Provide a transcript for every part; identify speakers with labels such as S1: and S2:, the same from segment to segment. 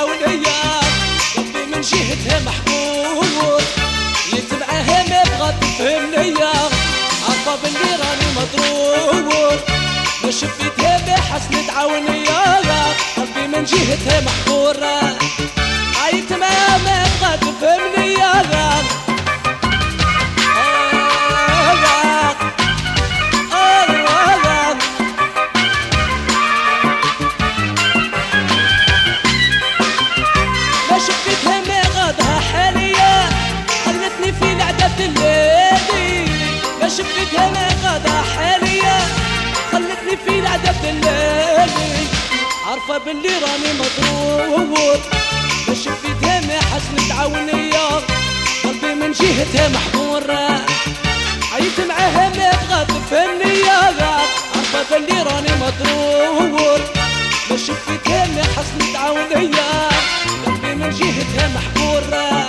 S1: العونية ربي من جهتها محبول اللي تبعها ما بغات تفهمني عارفة بلي راني مضروب. ما شفتها ما حسنت عونية ربي من جهتها محبورة عيت ما ما بغات تفهمني عارفة باللي راني مضروب. ما شفتها ما حسن تعاونية قلبي من جهتها محظور عيت معاها ما بغات تفهمني عارفة باللي راني مضروب. ما شفتها ما حسن تعاونية قلبي من جهتها محظور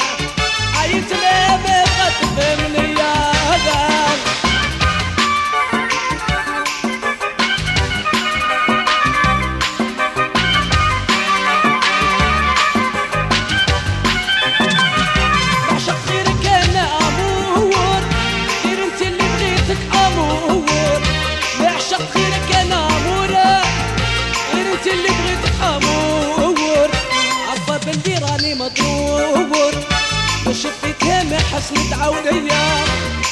S1: مدور وشفتها ما حسنت عونية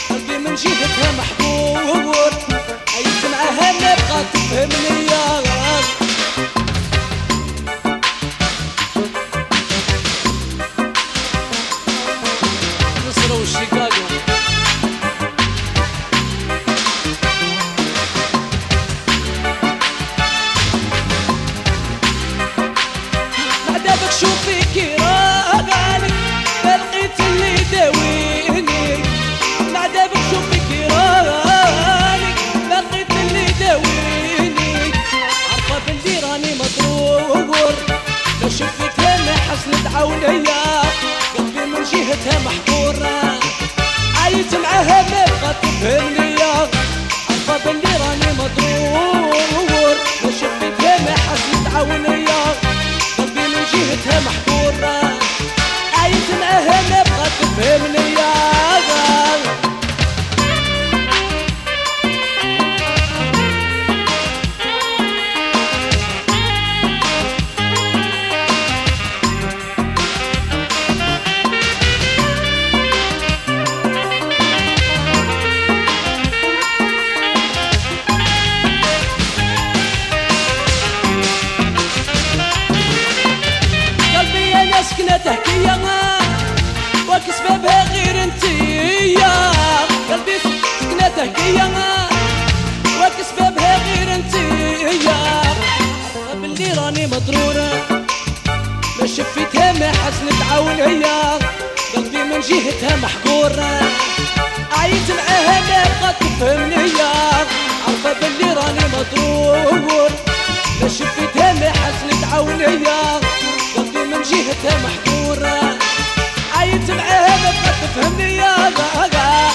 S1: قلبي من جهتها محبور عيت معاها ما بقى تفهمني بعدك شوفي عونيا قلبي من جهتها محظورة عايت معاها ما بغات تفهمني عارفة باللي راني مضرور لو شفتها ما حسنت عونيا قلبي من جهتها عايت ما تفهمني أنا سكنته هي وكسببها غير انتيا قلبي سكنته هي وكسببها غير انتيا عارفة باللي راني مضرورة ما شفتها ما حسنت عونية قلبي من جهتها محقورة عيت معاها ما بغات تفهمني عارفة باللي راني مضرور ما شفتها ما حسنت عونية قلبي من جهتها محقورة عيت بغات تفهمني يا غاغا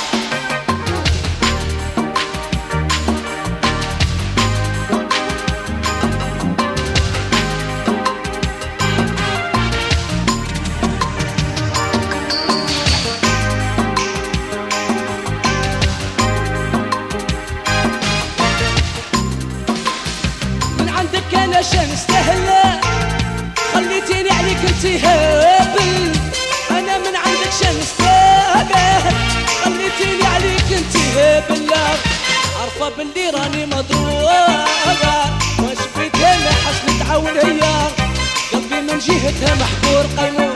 S1: من عندك أنا خليتيني هابل أنا من عندك شان استهبل خليتيني عليك انتي هابل عارفة باللي راني مضروبة. واش بيتها ما حسنت عونية قلبي من جهتها محفور قيمون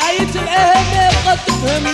S1: عيت معاها ما بغات تفهمني.